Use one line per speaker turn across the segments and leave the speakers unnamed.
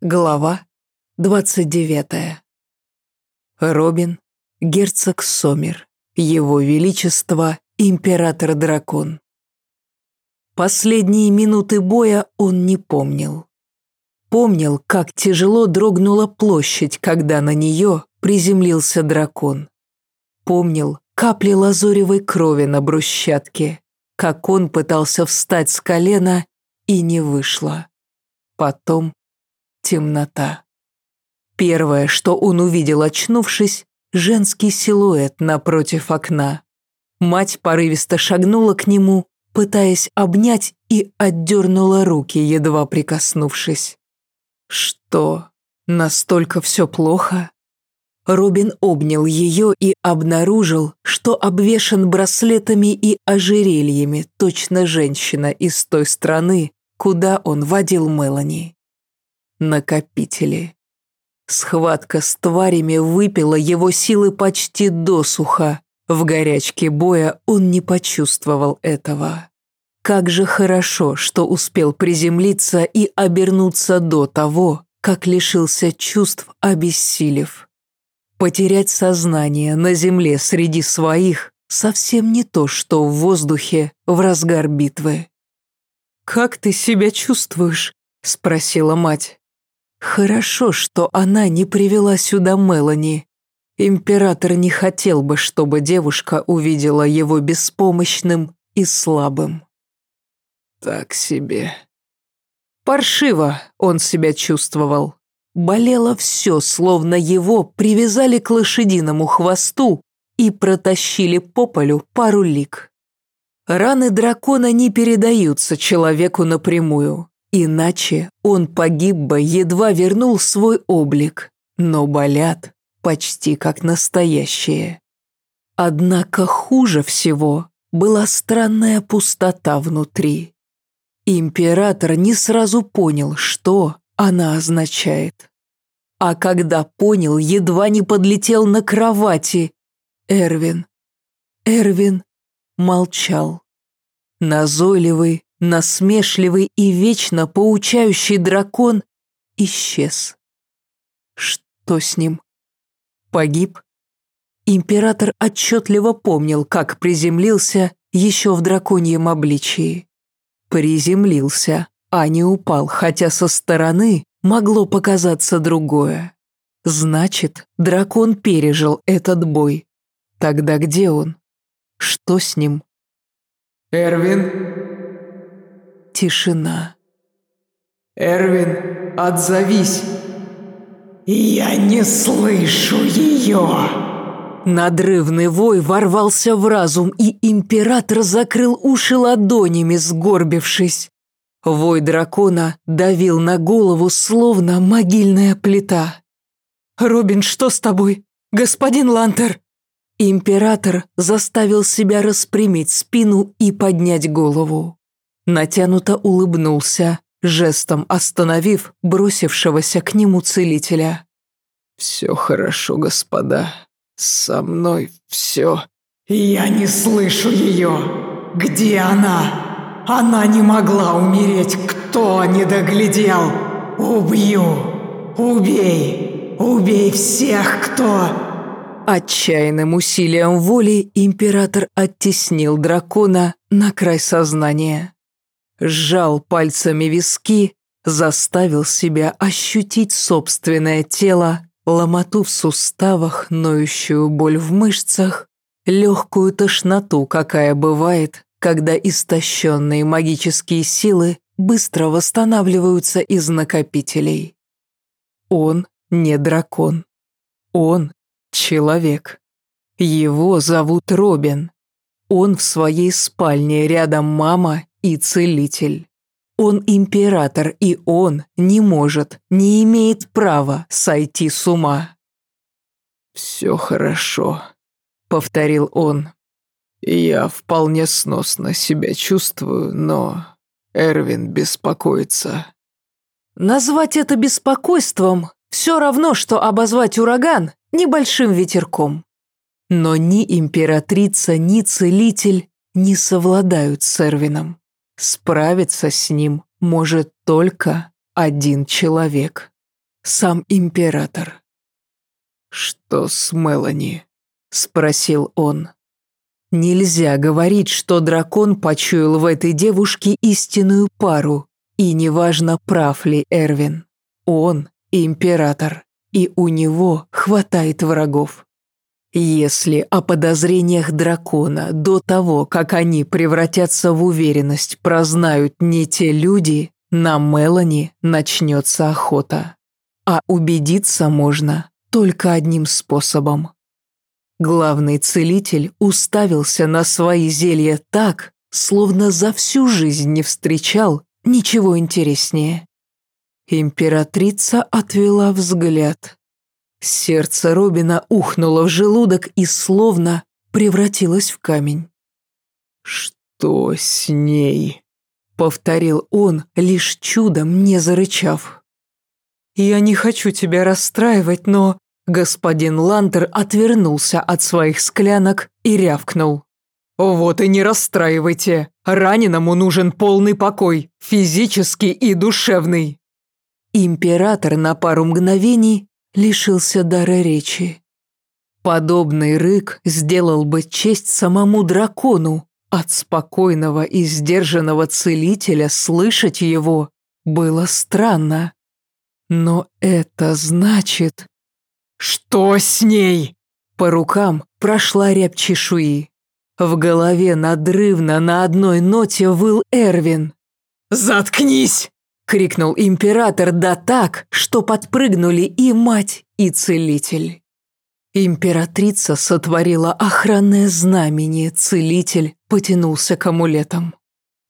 Глава 29. Робин, герцог Сомер, его величество, император-дракон. Последние минуты боя он не помнил. Помнил, как тяжело дрогнула площадь, когда на нее приземлился дракон. Помнил капли лазоревой крови на брусчатке, как он пытался встать с колена и не вышло. Потом темнота. Первое, что он увидел, очнувшись, женский силуэт напротив окна. Мать порывисто шагнула к нему, пытаясь обнять, и отдернула руки, едва прикоснувшись. Что, настолько все плохо? Робин обнял ее и обнаружил, что обвешан браслетами и ожерельями точно женщина из той страны, куда он водил Мелани. Накопители. Схватка с тварями выпила его силы почти досуха. В горячке боя он не почувствовал этого. Как же хорошо, что успел приземлиться и обернуться до того, как лишился чувств, обессилев. Потерять сознание на земле среди своих совсем не то, что в воздухе в разгар битвы. «Как ты себя чувствуешь?» – спросила мать. Хорошо, что она не привела сюда Мелани. Император не хотел бы, чтобы девушка увидела его беспомощным и слабым. Так себе. Паршиво он себя чувствовал. Болело все, словно его привязали к лошадиному хвосту и протащили по полю пару лик. Раны дракона не передаются человеку напрямую. Иначе он погиб бы, едва вернул свой облик, но болят почти как настоящие. Однако хуже всего была странная пустота внутри. Император не сразу понял, что она означает. А когда понял, едва не подлетел на кровати. Эрвин. Эрвин молчал. Назойливый, Насмешливый и вечно поучающий дракон исчез. Что с ним? Погиб? Император отчетливо помнил, как приземлился еще в драконьем обличии. Приземлился, а не упал, хотя со стороны могло показаться другое. Значит, дракон пережил этот бой. Тогда где он? Что с ним?
«Эрвин?»
Тишина.
«Эрвин, отзовись!» «Я не слышу ее!»
Надрывный вой ворвался в разум, и император закрыл уши ладонями, сгорбившись. Вой дракона давил на голову, словно могильная плита. «Робин, что с тобой? Господин Лантер!» Император заставил себя распрямить спину и поднять голову натянуто улыбнулся, жестом остановив бросившегося к нему целителя.
«Все хорошо, господа. Со мной все...» «Я не слышу ее. Где она? Она не могла умереть. Кто не доглядел? Убью! Убей! Убей всех, кто...»
Отчаянным усилием воли император оттеснил дракона на край сознания сжал пальцами виски, заставил себя ощутить собственное тело, ломоту в суставах, ноющую боль в мышцах, легкую тошноту, какая бывает, когда истощенные магические силы быстро восстанавливаются из накопителей. Он не дракон. Он человек. Его зовут Робин. Он в своей спальне рядом мама и целитель. Он император, и он не может, не имеет права сойти с ума.
«Все хорошо», — повторил он. «Я вполне сносно себя чувствую, но Эрвин беспокоится».
Назвать это беспокойством все равно, что обозвать ураган небольшим ветерком. Но ни императрица, ни целитель не совладают с Эрвином. Справиться с ним может только один человек. сам император.
«Что с Мелани?»
– спросил он. Нельзя говорить, что дракон почуял в этой девушке истинную пару, и неважно, прав ли Эрвин. Он – император, и у него хватает врагов. Если о подозрениях дракона до того, как они превратятся в уверенность, прознают не те люди, на Мелани начнется охота. А убедиться можно только одним способом. Главный целитель уставился на свои зелья так, словно за всю жизнь не встречал ничего интереснее. Императрица отвела взгляд. Сердце Робина ухнуло в желудок и словно превратилось в камень.
«Что с ней?»
— повторил он, лишь чудом не зарычав. «Я не хочу тебя расстраивать, но...» Господин Лантер отвернулся от своих склянок и рявкнул. «Вот и не расстраивайте. Раненому нужен полный покой, физический и душевный». Император на пару мгновений лишился дара речи. Подобный рык сделал бы честь самому дракону. От спокойного и сдержанного целителя слышать его было странно. Но это значит... «Что с ней?» По рукам прошла рябь чешуи. В голове надрывно на одной ноте выл Эрвин. «Заткнись!» — крикнул император да так, что подпрыгнули и мать, и целитель. Императрица сотворила охранное знамение, целитель потянулся к амулетам.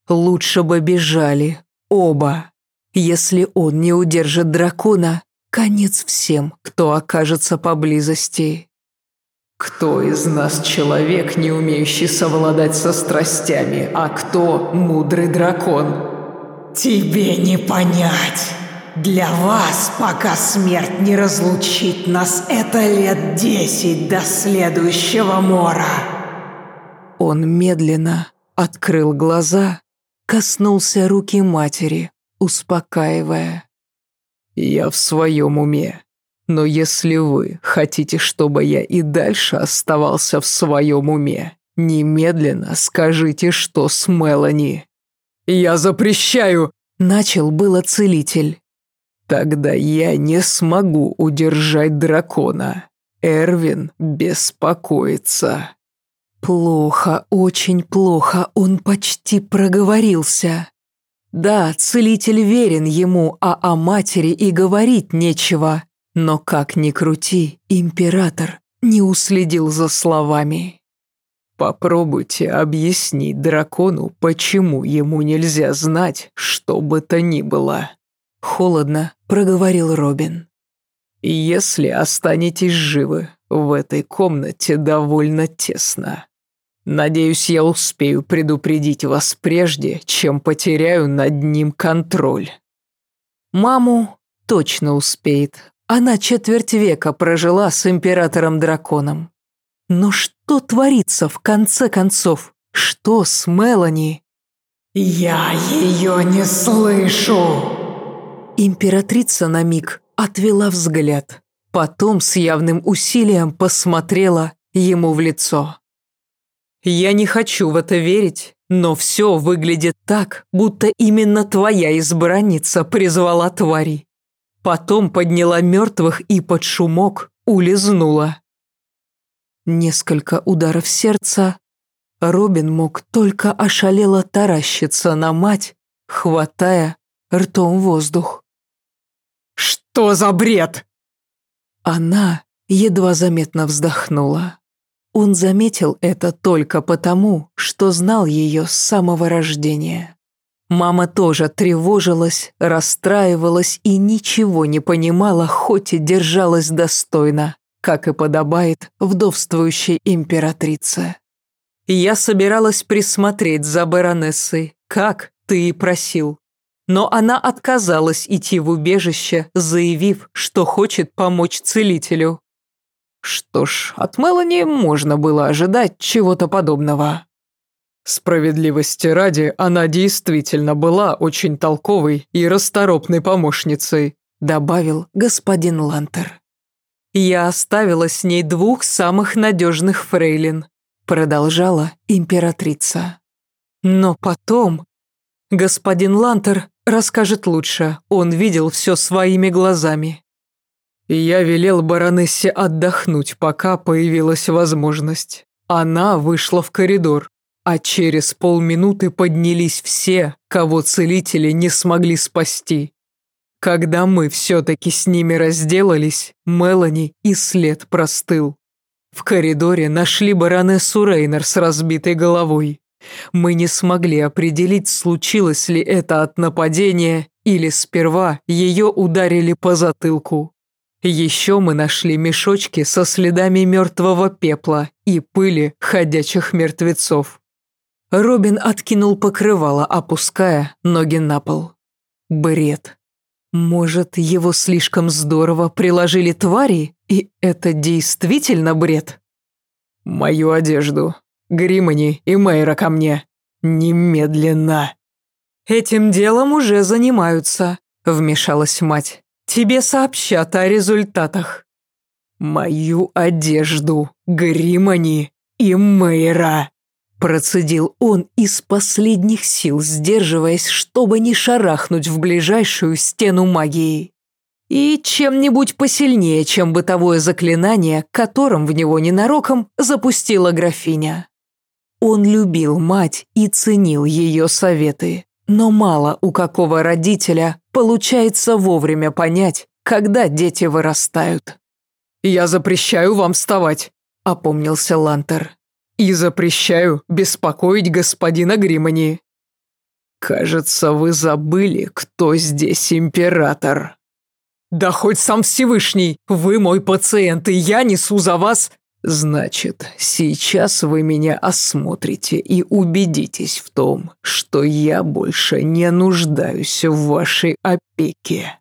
Лучше бы бежали, оба. Если он не удержит дракона, конец всем, кто окажется поблизости. Кто из нас человек, не умеющий совладать со страстями, а кто мудрый дракон?
Тебе не понять. Для вас, пока смерть не разлучит нас, это лет десять до следующего мора.
Он медленно открыл глаза, коснулся руки матери, успокаивая.
«Я в своем уме. Но если вы хотите, чтобы я и дальше оставался в своем уме, немедленно скажите, что с Мелани». «Я запрещаю!»
– начал было целитель.
«Тогда я не смогу удержать дракона. Эрвин беспокоится».
Плохо, очень плохо, он почти проговорился. Да, целитель верен ему, а о матери и говорить нечего. Но как ни крути, император не уследил за словами.
Попробуйте объяснить дракону, почему ему нельзя знать, что бы то ни было.
Холодно проговорил Робин.
Если останетесь живы, в этой комнате довольно тесно. Надеюсь, я успею предупредить вас прежде, чем потеряю над ним контроль.
Маму точно успеет. Она четверть века прожила с императором-драконом. Но что творится в конце концов? Что с Мелани?
«Я ее не слышу!»
Императрица на миг отвела взгляд. Потом с явным усилием посмотрела ему в лицо. «Я не хочу в это верить, но все выглядит так, будто именно твоя избранница призвала твари. Потом подняла мертвых и под шумок улизнула. Несколько ударов сердца. Робин мог только ошалело таращиться на мать, хватая ртом воздух.
«Что за бред?»
Она едва заметно вздохнула. Он заметил это только потому, что знал ее с самого рождения. Мама тоже тревожилась, расстраивалась и ничего не понимала, хоть и держалась достойно как и подобает вдовствующей императрице. Я собиралась присмотреть за баронессой, как ты и просил. Но она отказалась идти в убежище, заявив, что хочет помочь целителю. Что ж, от Мелани можно было ожидать чего-то подобного.
Справедливости ради, она действительно была очень толковой и расторопной помощницей,
добавил господин Лантер. «Я оставила с ней двух самых надежных фрейлин», продолжала императрица. «Но потом господин Лантер расскажет лучше, он видел все своими глазами».
Я велел баронессе отдохнуть, пока появилась возможность. Она вышла в коридор, а через полминуты поднялись все, кого целители не смогли спасти. Когда мы все-таки с ними разделались, Мелани и след простыл. В коридоре нашли баронессу Рейнер с разбитой головой. Мы не смогли определить, случилось ли это от нападения или сперва ее ударили по затылку. Еще мы нашли мешочки со следами мертвого пепла и пыли ходячих мертвецов.
Робин откинул покрывало, опуская ноги на пол. Бред. Может, его слишком здорово приложили твари, и это действительно бред?
Мою одежду, Гримани и Мэйра ко мне. Немедленно.
Этим делом уже занимаются, вмешалась мать. Тебе сообщат о результатах.
Мою одежду, Гримани и Мэйра.
Процедил он из последних сил, сдерживаясь, чтобы не шарахнуть в ближайшую стену магии. И чем-нибудь посильнее, чем бытовое заклинание, которым в него ненароком запустила графиня. Он любил мать и ценил ее советы, но мало у какого родителя получается вовремя понять, когда дети вырастают.
«Я запрещаю вам вставать», — опомнился Лантер. И запрещаю беспокоить господина Гримани. Кажется, вы забыли, кто здесь император. Да хоть сам Всевышний, вы мой пациент, и я несу за вас... Значит, сейчас вы меня осмотрите и убедитесь в том, что я больше не нуждаюсь в вашей опеке.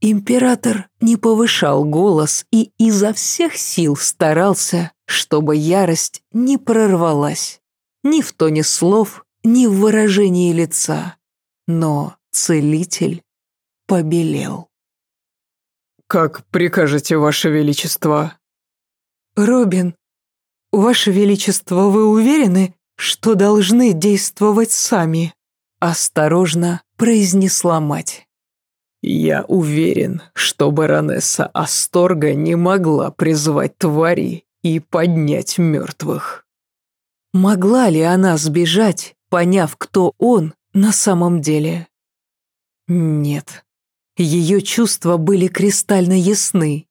Император не повышал голос и изо всех сил старался, чтобы ярость не прорвалась ни в тоне слов, ни в выражении лица. Но целитель побелел.
«Как прикажете, Ваше Величество?»
«Робин, Ваше Величество, вы уверены, что должны действовать сами?» Осторожно произнесла мать.
«Я уверен, что баронесса Асторга не могла призвать твари и поднять мертвых».
Могла ли она сбежать, поняв, кто он на самом деле? Нет. Ее чувства были кристально ясны.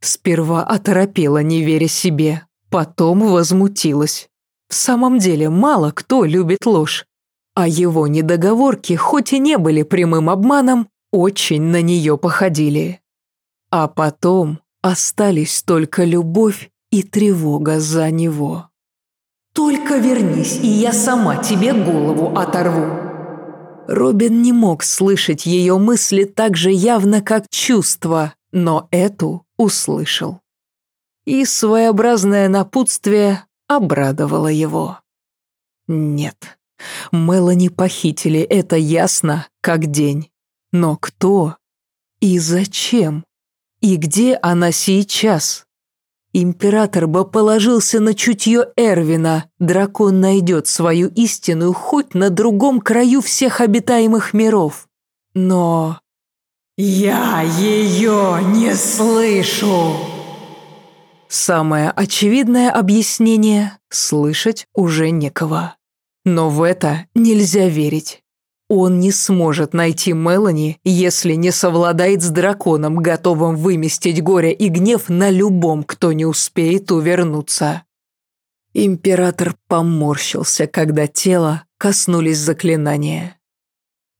Сперва оторопела, не веря себе, потом возмутилась. В самом деле, мало кто любит ложь. А его недоговорки, хоть и не были прямым обманом, очень на нее походили. А потом остались только любовь и тревога за него. «Только вернись, и я сама тебе голову оторву». Робин не мог слышать ее мысли так же явно, как чувства, но эту услышал. И своеобразное напутствие обрадовало его. Нет, Мелани похитили, это ясно, как день. Но кто? И зачем? И где она сейчас? Император бы положился на чутье Эрвина. Дракон найдет свою истину хоть на другом краю всех обитаемых миров. Но...
«Я ее не слышу!»
Самое очевидное объяснение – слышать уже некого. Но в это нельзя верить. Он не сможет найти Мелани, если не совладает с драконом, готовым выместить горе и гнев на любом, кто не успеет увернуться. Император поморщился, когда тело коснулись заклинания.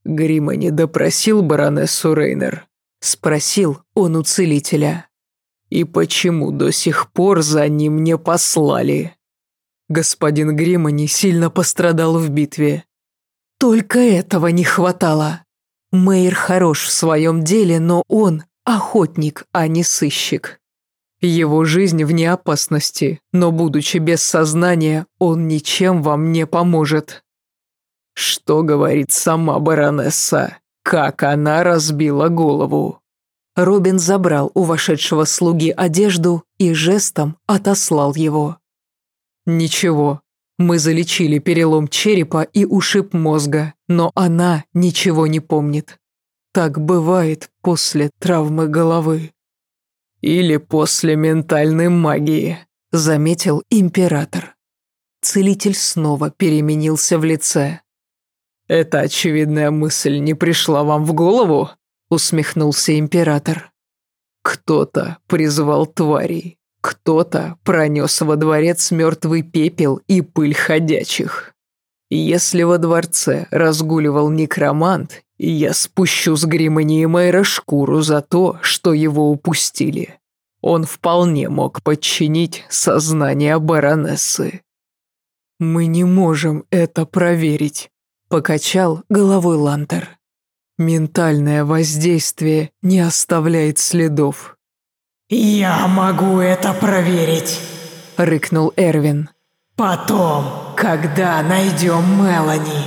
«Грима не допросил баронессу Рейнер?» – спросил он у целителя. «И почему до сих пор за ним не послали?» Господин Грима сильно пострадал в битве,
только этого не хватало. Мэйр хорош в своем деле, но он охотник, а не сыщик.
Его жизнь вне опасности, но, будучи без сознания, он ничем вам не поможет. Что говорит сама баронесса? Как она разбила голову?
Робин забрал у вошедшего слуги одежду и жестом отослал его.
«Ничего, мы залечили перелом черепа и ушиб мозга, но она ничего не помнит. Так бывает после травмы головы. Или после ментальной магии», — заметил император. Целитель снова переменился в лице. «Эта очевидная мысль не пришла вам в голову?» — усмехнулся император. «Кто-то призвал тварей, кто-то пронес во дворец мертвый пепел и пыль ходячих. Если во дворце разгуливал некромант, я спущу с грима Неймейра шкуру за то, что его упустили. Он вполне мог подчинить сознание баронессы. «Мы не можем это проверить», — покачал головой Лантер. «Ментальное воздействие не оставляет следов».
«Я могу это проверить», — рыкнул Эрвин. «Потом, когда найдем Мелани».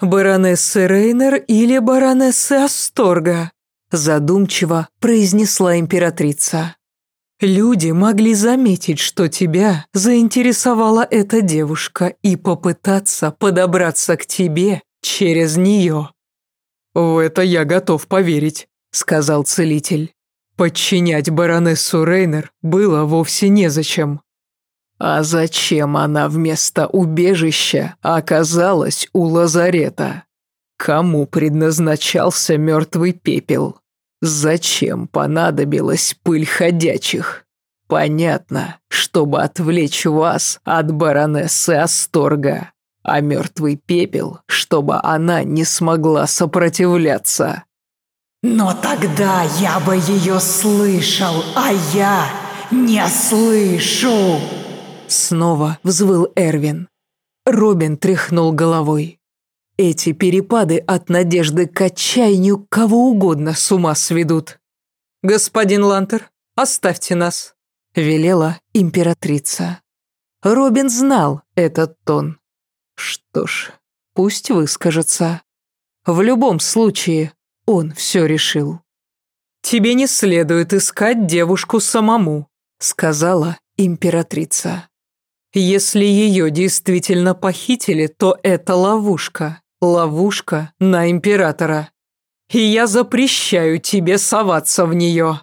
«Баронессы Рейнер или баронессы Асторга?» задумчиво произнесла императрица. Люди могли заметить, что тебя заинтересовала эта девушка и попытаться подобраться к тебе через нее.
«В это я готов поверить», — сказал целитель. Подчинять баронессу Рейнер было вовсе незачем. А зачем она вместо убежища оказалась у лазарета? Кому предназначался мертвый пепел? Зачем понадобилась пыль ходячих? Понятно, чтобы отвлечь вас от баронессы Асторга, а мертвый пепел, чтобы она не смогла сопротивляться.
Но тогда я бы ее слышал, а я не слышу.
Снова взвыл Эрвин. Робин тряхнул головой. Эти перепады от надежды к отчаянию кого угодно с ума сведут. «Господин Лантер, оставьте нас», — велела императрица. Робин знал этот тон. Что ж, пусть выскажется. В любом случае, он все решил. «Тебе не следует искать девушку самому», — сказала императрица. «Если ее действительно похитили, то это ловушка. Ловушка на императора. И я запрещаю тебе соваться в нее.